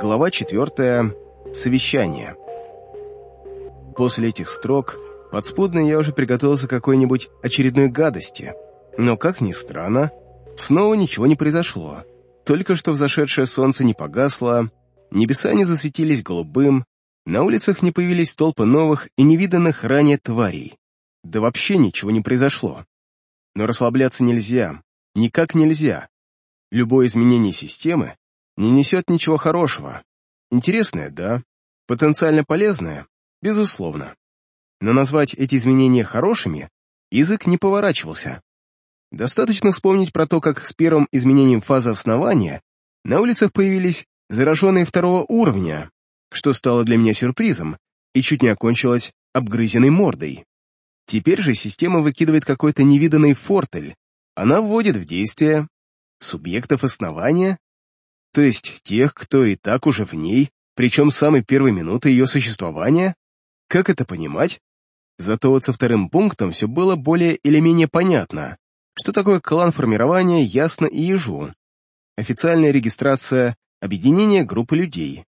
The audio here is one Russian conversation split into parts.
Глава 4. Совещание. После этих строк подспудно я уже приготовился к какой-нибудь очередной гадости. Но, как ни странно, снова ничего не произошло. Только что взошедшее солнце не погасло, небеса не засветились голубым, на улицах не появились толпы новых и невиданных ранее тварей. Да вообще ничего не произошло. Но расслабляться нельзя, никак нельзя. Любое изменение системы не несет ничего хорошего. Интересное, да. Потенциально полезное, безусловно. Но назвать эти изменения хорошими язык не поворачивался. Достаточно вспомнить про то, как с первым изменением фазы основания на улицах появились зараженные второго уровня, что стало для меня сюрпризом и чуть не окончилось обгрызенной мордой. Теперь же система выкидывает какой-то невиданный фортель. Она вводит в действие субъектов основания, то есть тех, кто и так уже в ней, причем с самой первой минуты ее существования? Как это понимать? Зато вот со вторым пунктом все было более или менее понятно. Что такое клан формирования, ясно и ежу. Официальная регистрация объединения группы людей.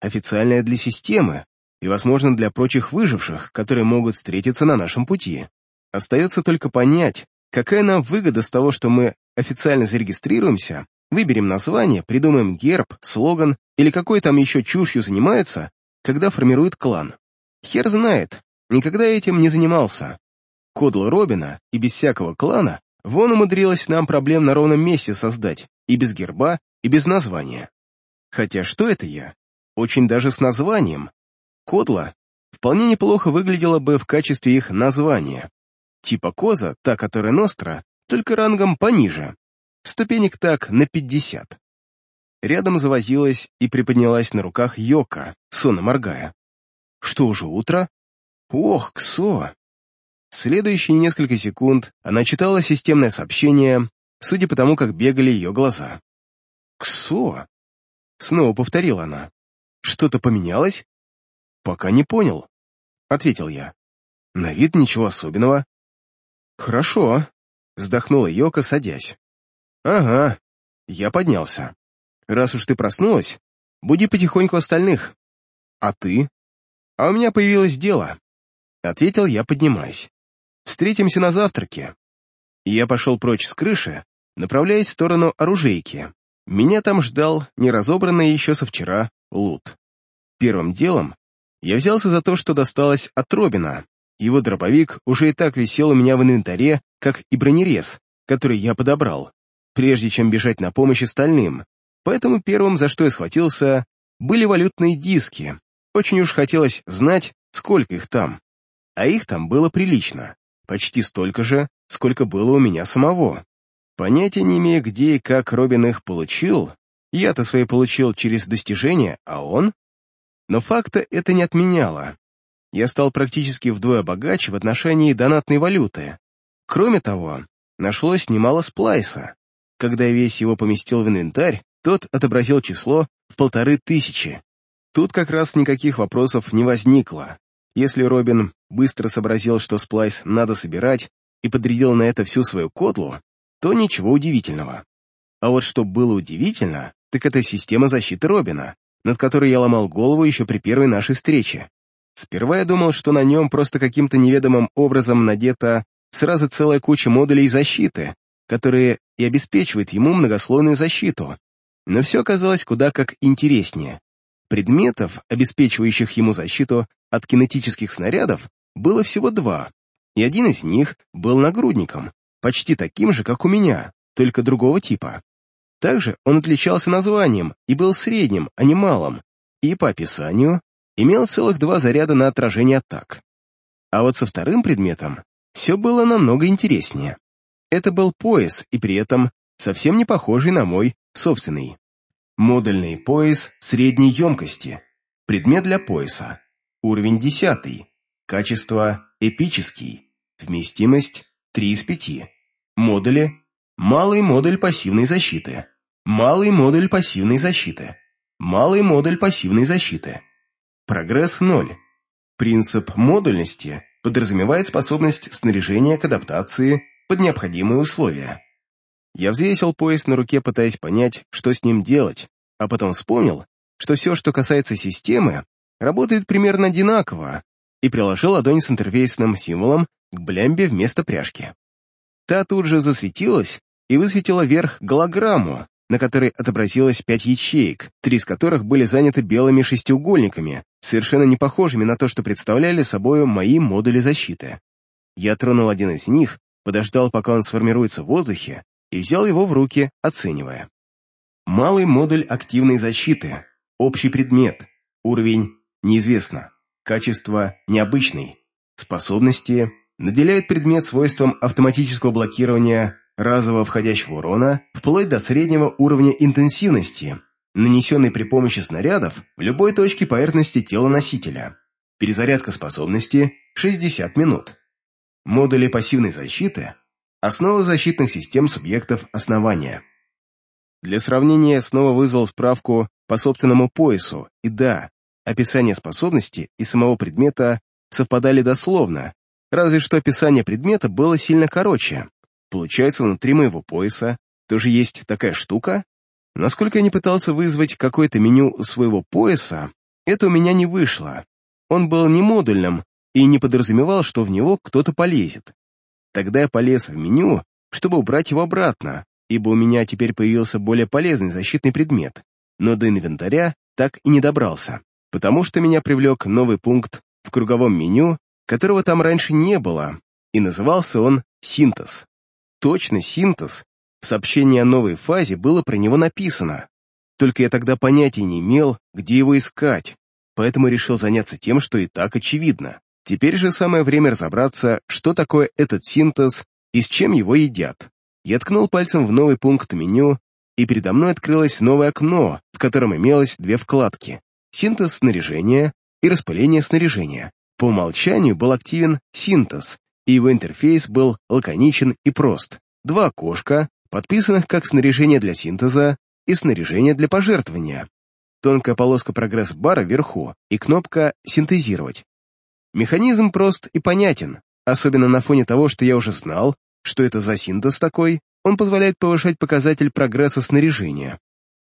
Официальная для системы и, возможно, для прочих выживших, которые могут встретиться на нашем пути. Остается только понять, какая нам выгода с того, что мы официально зарегистрируемся Выберем название, придумаем герб, слоган или какой там еще чушью занимаются, когда формируют клан. Хер знает, никогда этим не занимался. Кодла Робина и без всякого клана вон умудрилась нам проблем на ровном месте создать, и без герба, и без названия. Хотя что это я? Очень даже с названием. Кодла вполне неплохо выглядела бы в качестве их названия. Типа коза, та, которая Ностра, только рангом пониже. Ступенек так на пятьдесят. Рядом завозилась и приподнялась на руках Йока, сонно моргая. Что уже утро? Ох, Ксо! Следующие несколько секунд она читала системное сообщение, судя по тому, как бегали ее глаза. «Ксо!» — снова повторила она. «Что-то поменялось?» «Пока не понял», — ответил я. «На вид ничего особенного». «Хорошо», — вздохнула Йока, садясь. «Ага». Я поднялся. «Раз уж ты проснулась, буди потихоньку остальных. А ты?» «А у меня появилось дело», — ответил я, поднимаясь. «Встретимся на завтраке». Я пошел прочь с крыши, направляясь в сторону оружейки. Меня там ждал неразобранный еще со вчера лут. Первым делом я взялся за то, что досталось от Робина. Его дробовик уже и так висел у меня в инвентаре, как и бронерез, который я подобрал прежде чем бежать на помощь остальным, поэтому первым, за что я схватился, были валютные диски. Очень уж хотелось знать, сколько их там. А их там было прилично, почти столько же, сколько было у меня самого. Понятия не имея, где и как Робин их получил, я-то свои получил через достижения, а он? Но факта это не отменяло. Я стал практически вдвое богаче в отношении донатной валюты. Кроме того, нашлось немало сплайса. Когда я весь его поместил в инвентарь, тот отобразил число в полторы тысячи. Тут как раз никаких вопросов не возникло. Если Робин быстро сообразил, что сплайс надо собирать, и подрядил на это всю свою котлу, то ничего удивительного. А вот что было удивительно, так это система защиты Робина, над которой я ломал голову еще при первой нашей встрече. Сперва я думал, что на нем просто каким-то неведомым образом надета сразу целая куча модулей защиты, которые и обеспечивают ему многослойную защиту. Но все оказалось куда как интереснее. Предметов, обеспечивающих ему защиту от кинетических снарядов, было всего два, и один из них был нагрудником, почти таким же, как у меня, только другого типа. Также он отличался названием и был средним, а не малым, и по описанию имел целых два заряда на отражение атак. А вот со вторым предметом все было намного интереснее. Это был пояс, и при этом совсем не похожий на мой собственный. Модульный пояс средней емкости. Предмет для пояса. Уровень 10. Качество эпический. Вместимость 3 из 5. Модули. Малый модуль пассивной защиты. Малый модуль пассивной защиты. Малый модуль пассивной защиты. Прогресс 0. Принцип модульности подразумевает способность снаряжения к адаптации под необходимые условия. Я взвесил пояс на руке, пытаясь понять, что с ним делать, а потом вспомнил, что все, что касается системы, работает примерно одинаково, и приложил ладонь с интерфейсным символом к блямбе вместо пряжки. Та тут же засветилась и высветила вверх голограмму, на которой отобразилось пять ячеек, три из которых были заняты белыми шестиугольниками, совершенно не похожими на то, что представляли собой мои модули защиты. Я тронул один из них, подождал, пока он сформируется в воздухе, и взял его в руки, оценивая. Малый модуль активной защиты, общий предмет, уровень неизвестно, качество необычный, способности наделяет предмет свойством автоматического блокирования разового входящего урона вплоть до среднего уровня интенсивности, нанесенный при помощи снарядов в любой точке поверхности тела носителя. Перезарядка способности 60 минут. Модули пассивной защиты – основа защитных систем субъектов основания. Для сравнения снова вызвал справку по собственному поясу, и да, описание способности и самого предмета совпадали дословно, разве что описание предмета было сильно короче. Получается, внутри моего пояса тоже есть такая штука? Насколько я не пытался вызвать какое-то меню своего пояса, это у меня не вышло. Он был не модульным, и не подразумевал, что в него кто-то полезет. Тогда я полез в меню, чтобы убрать его обратно, ибо у меня теперь появился более полезный защитный предмет, но до инвентаря так и не добрался, потому что меня привлек новый пункт в круговом меню, которого там раньше не было, и назывался он «Синтез». Точно «Синтез» в сообщении о новой фазе было про него написано, только я тогда понятия не имел, где его искать, поэтому решил заняться тем, что и так очевидно. Теперь же самое время разобраться, что такое этот синтез и с чем его едят. Я ткнул пальцем в новый пункт меню, и передо мной открылось новое окно, в котором имелось две вкладки — синтез снаряжения и распыление снаряжения. По умолчанию был активен синтез, и его интерфейс был лаконичен и прост. Два окошка, подписанных как снаряжение для синтеза и снаряжение для пожертвования. Тонкая полоска прогресс-бара вверху и кнопка «Синтезировать». Механизм прост и понятен, особенно на фоне того, что я уже знал, что это за синтез такой, он позволяет повышать показатель прогресса снаряжения.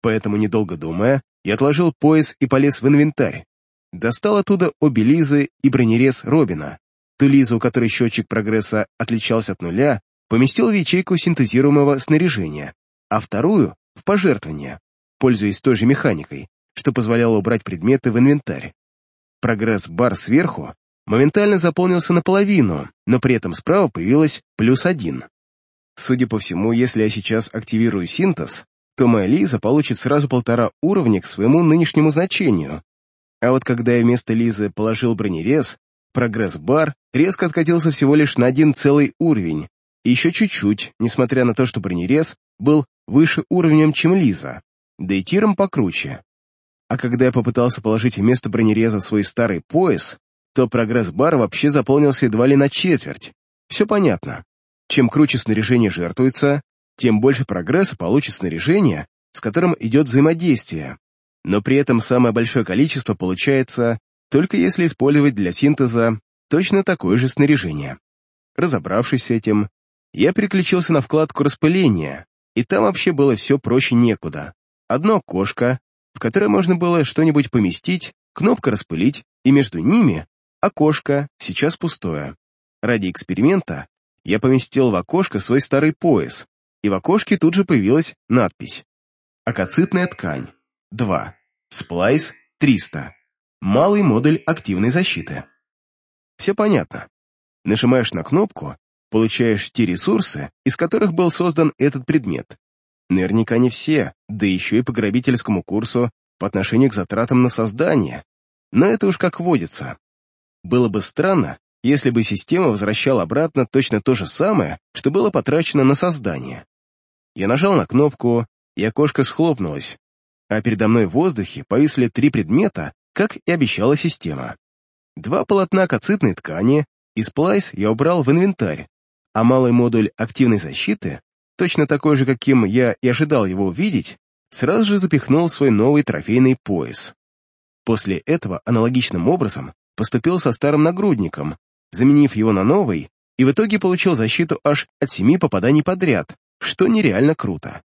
Поэтому, недолго думая, я отложил пояс и полез в инвентарь. Достал оттуда обе Лизы и бронерез Робина. Ту Лизу, у которой счетчик прогресса отличался от нуля, поместил в ячейку синтезируемого снаряжения, а вторую — в пожертвование, пользуясь той же механикой, что позволяло убрать предметы в инвентарь. Прогресс-бар сверху моментально заполнился наполовину, но при этом справа появилось плюс один. Судя по всему, если я сейчас активирую синтез, то моя Лиза получит сразу полтора уровня к своему нынешнему значению. А вот когда я вместо Лизы положил бронерез, прогресс-бар резко откатился всего лишь на один целый уровень, и еще чуть-чуть, несмотря на то, что бронерез был выше уровнем, чем Лиза, да и тиром покруче. А когда я попытался положить вместо бронереза свой старый пояс, то прогресс-бар вообще заполнился едва ли на четверть. Все понятно. Чем круче снаряжение жертвуется, тем больше прогресса получит снаряжение, с которым идет взаимодействие. Но при этом самое большое количество получается только если использовать для синтеза точно такое же снаряжение. Разобравшись с этим, я переключился на вкладку распыления, и там вообще было все проще некуда. Одно окошко, в которое можно было что-нибудь поместить, кнопка «Распылить», и между ними Окошко, сейчас пустое. Ради эксперимента я поместил в окошко свой старый пояс, и в окошке тут же появилась надпись. Акоцитная ткань. 2. Сплайс 300. Малый модуль активной защиты. Все понятно. Нажимаешь на кнопку, получаешь те ресурсы, из которых был создан этот предмет. Наверняка не все, да еще и по грабительскому курсу по отношению к затратам на создание. Но это уж как водится. Было бы странно, если бы система возвращала обратно точно то же самое, что было потрачено на создание. Я нажал на кнопку, и окошко схлопнулось, а передо мной в воздухе повисли три предмета, как и обещала система. Два полотна кацитной ткани и сплайс я убрал в инвентарь, а малый модуль активной защиты, точно такой же, каким я и ожидал его увидеть, сразу же запихнул в свой новый трофейный пояс. После этого аналогичным образом поступил со старым нагрудником, заменив его на новый, и в итоге получил защиту аж от семи попаданий подряд, что нереально круто.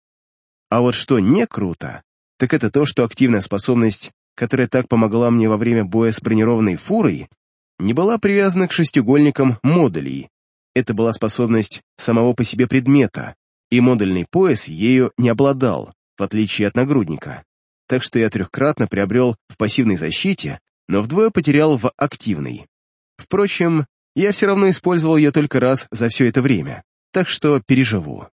А вот что не круто, так это то, что активная способность, которая так помогла мне во время боя с бронированной фурой, не была привязана к шестиугольникам модулей. Это была способность самого по себе предмета, и модульный пояс ею не обладал, в отличие от нагрудника. Так что я трехкратно приобрел в пассивной защите, но вдвое потерял в активной. Впрочем, я все равно использовал ее только раз за все это время, так что переживу.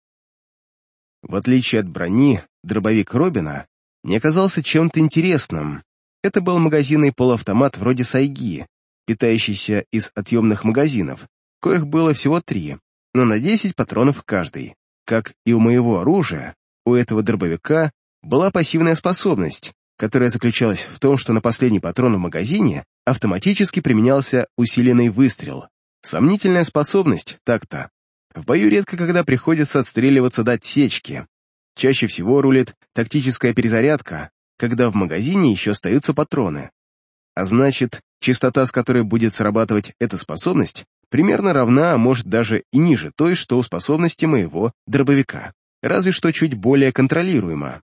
В отличие от брони, дробовик Робина не оказался чем-то интересным. Это был магазинный полуавтомат вроде Сайги, питающийся из отъемных магазинов, коих было всего три, но на 10 патронов каждый. Как и у моего оружия, у этого дробовика была пассивная способность, которая заключалась в том, что на последний патрон в магазине автоматически применялся усиленный выстрел. Сомнительная способность, так-то. В бою редко когда приходится отстреливаться до отсечки. Чаще всего рулит тактическая перезарядка, когда в магазине еще остаются патроны. А значит, частота, с которой будет срабатывать эта способность, примерно равна, а может даже и ниже той, что у способности моего дробовика, разве что чуть более контролируема.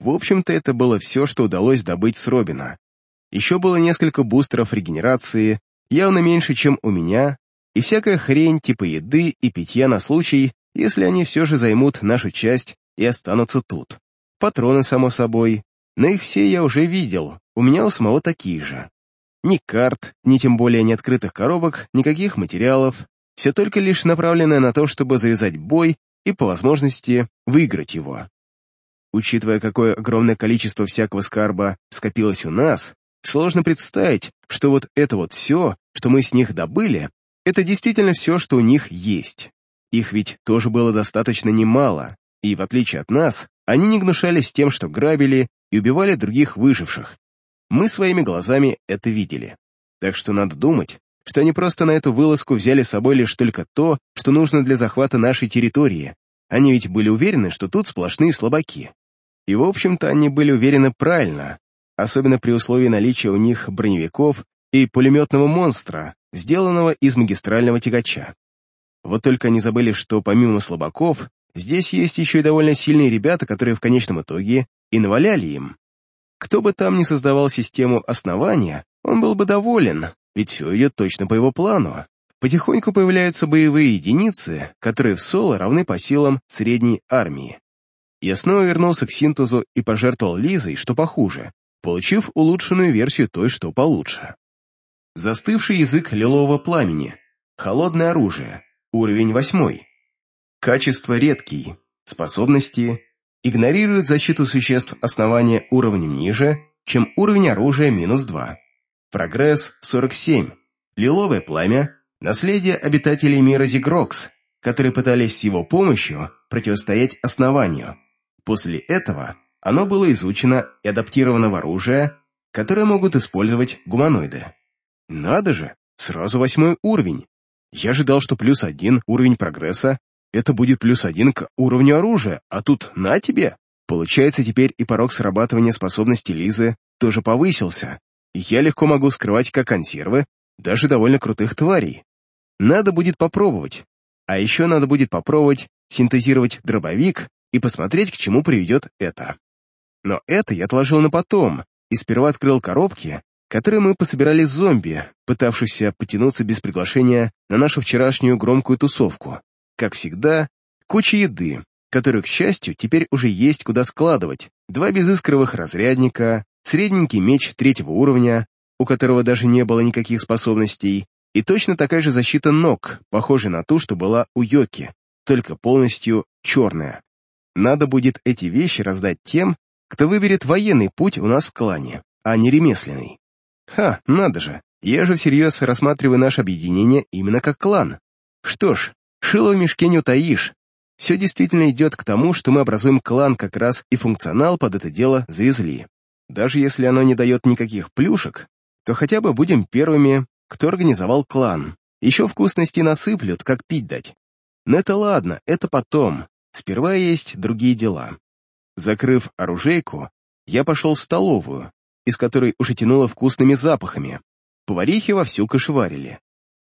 В общем-то, это было все, что удалось добыть с Робина. Еще было несколько бустеров регенерации, явно меньше, чем у меня, и всякая хрень типа еды и питья на случай, если они все же займут нашу часть и останутся тут. Патроны, само собой, но их все я уже видел, у меня у самого такие же. Ни карт, ни тем более ни открытых коробок, никаких материалов, все только лишь направленное на то, чтобы завязать бой и, по возможности, выиграть его. Учитывая, какое огромное количество всякого скарба скопилось у нас, сложно представить, что вот это вот все, что мы с них добыли, это действительно все, что у них есть. Их ведь тоже было достаточно немало, и, в отличие от нас, они не гнушались тем, что грабили и убивали других выживших. Мы своими глазами это видели. Так что надо думать, что они просто на эту вылазку взяли с собой лишь только то, что нужно для захвата нашей территории. Они ведь были уверены, что тут сплошные слабаки. И, в общем-то, они были уверены правильно, особенно при условии наличия у них броневиков и пулеметного монстра, сделанного из магистрального тягача. Вот только они забыли, что помимо слабаков, здесь есть еще и довольно сильные ребята, которые в конечном итоге и наваляли им. Кто бы там ни создавал систему основания, он был бы доволен, ведь все идет точно по его плану. Потихоньку появляются боевые единицы, которые в соло равны по силам средней армии. Я снова вернулся к синтезу и пожертвовал Лизой, что похуже, получив улучшенную версию той, что получше. Застывший язык лилового пламени. Холодное оружие. Уровень восьмой. Качество редкий. Способности. Игнорирует защиту существ основания уровнем ниже, чем уровень оружия минус 2. Прогресс 47. Лиловое пламя. Наследие обитателей мира Зигрокс, которые пытались с его помощью противостоять основанию. После этого оно было изучено и адаптировано в оружие, которое могут использовать гуманоиды. Надо же, сразу восьмой уровень. Я ожидал, что плюс один уровень прогресса — это будет плюс один к уровню оружия, а тут на тебе. Получается, теперь и порог срабатывания способности Лизы тоже повысился, и я легко могу скрывать как консервы даже довольно крутых тварей. Надо будет попробовать. А еще надо будет попробовать синтезировать дробовик и посмотреть, к чему приведет это. Но это я отложил на потом, и сперва открыл коробки, которые мы пособирали с зомби, пытавшихся потянуться без приглашения на нашу вчерашнюю громкую тусовку. Как всегда, куча еды, которую, к счастью, теперь уже есть куда складывать, два безыскровых разрядника, средненький меч третьего уровня, у которого даже не было никаких способностей, и точно такая же защита ног, похожая на ту, что была у Йоки, только полностью черная. Надо будет эти вещи раздать тем, кто выберет военный путь у нас в клане, а не ремесленный. Ха, надо же, я же всерьез рассматриваю наше объединение именно как клан. Что ж, шило в мешке не утаишь. Все действительно идет к тому, что мы образуем клан как раз и функционал под это дело завезли. Даже если оно не дает никаких плюшек, то хотя бы будем первыми, кто организовал клан. Еще вкусности насыплют, как пить дать. Но это ладно, это потом. Сперва есть другие дела. Закрыв оружейку, я пошел в столовую, из которой уже тянуло вкусными запахами. Поварихи вовсю кошеварили.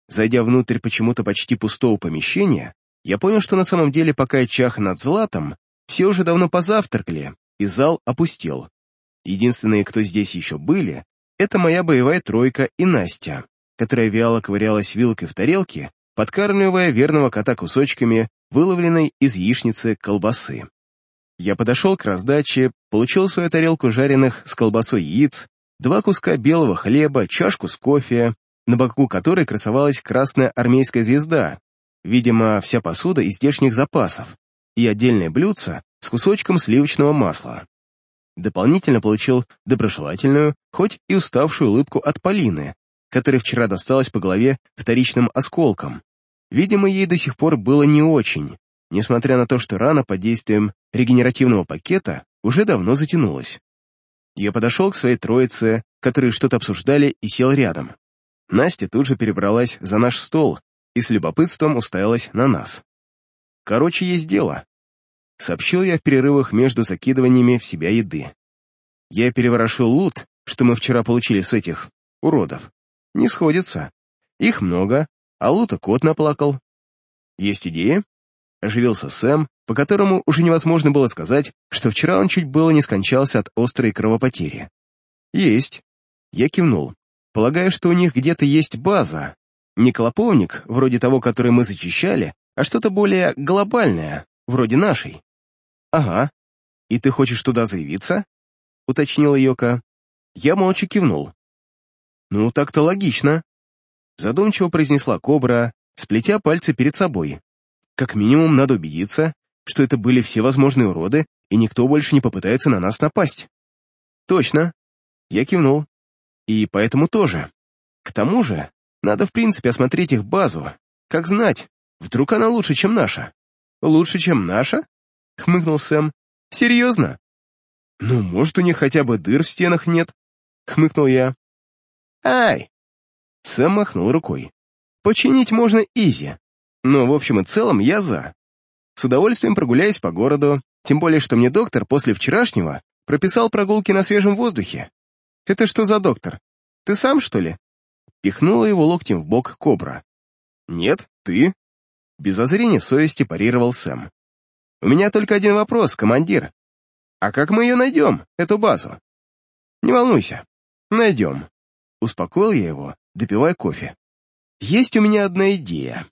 Зайдя внутрь почему-то почти пустого помещения, я понял, что на самом деле, пока я чах над златом, все уже давно позавтракали, и зал опустел. Единственные, кто здесь еще были, это моя боевая тройка и Настя, которая вяло ковырялась вилкой в тарелке, подкармливая верного кота кусочками выловленной из яичницы колбасы. Я подошел к раздаче, получил свою тарелку жареных с колбасой яиц, два куска белого хлеба, чашку с кофе, на боку которой красовалась красная армейская звезда, видимо, вся посуда из здешних запасов, и отдельное блюдце с кусочком сливочного масла. Дополнительно получил доброжелательную, хоть и уставшую улыбку от Полины, которой вчера досталось по голове вторичным осколком. Видимо, ей до сих пор было не очень, несмотря на то, что рана под действием регенеративного пакета уже давно затянулась. Я подошел к своей троице, которые что-то обсуждали, и сел рядом. Настя тут же перебралась за наш стол и с любопытством уставилась на нас. Короче, есть дело. Сообщил я в перерывах между закидываниями в себя еды. Я переворошил лут, что мы вчера получили с этих уродов. Не сходится. Их много, а лута кот наплакал. Есть идея? Оживился Сэм, по которому уже невозможно было сказать, что вчера он чуть было не скончался от острой кровопотери. Есть. Я кивнул. Полагаю, что у них где-то есть база. Не клоповник, вроде того, который мы зачищали, а что-то более глобальное, вроде нашей. Ага. И ты хочешь туда заявиться? Уточнила Йока. Я молча кивнул. Ну, так-то логично. Задумчиво произнесла Кобра, сплетя пальцы перед собой. Как минимум, надо убедиться, что это были все возможные уроды, и никто больше не попытается на нас напасть. Точно. Я кивнул. И поэтому тоже. К тому же, надо в принципе осмотреть их базу. Как знать, вдруг она лучше, чем наша. Лучше, чем наша? Хмыкнул Сэм. Серьезно? Ну, может, у них хотя бы дыр в стенах нет? Хмыкнул я. Ай! Сэм махнул рукой. Починить можно изи. Но в общем и целом я за. С удовольствием прогуляюсь по городу, тем более, что мне доктор после вчерашнего прописал прогулки на свежем воздухе. Это что за доктор? Ты сам, что ли? Пихнула его локтем в бок кобра. Нет, ты. Без озрения совести парировал Сэм. У меня только один вопрос, командир. А как мы ее найдем, эту базу? Не волнуйся, найдем. Успокоил я его, допивая кофе. Есть у меня одна идея.